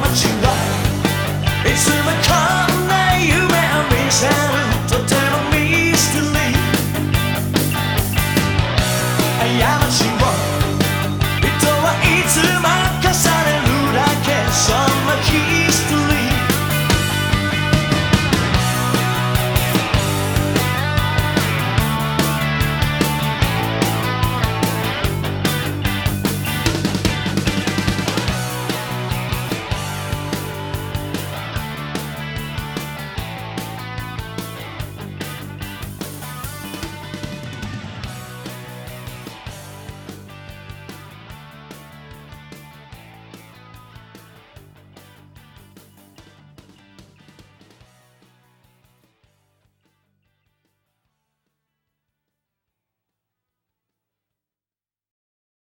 much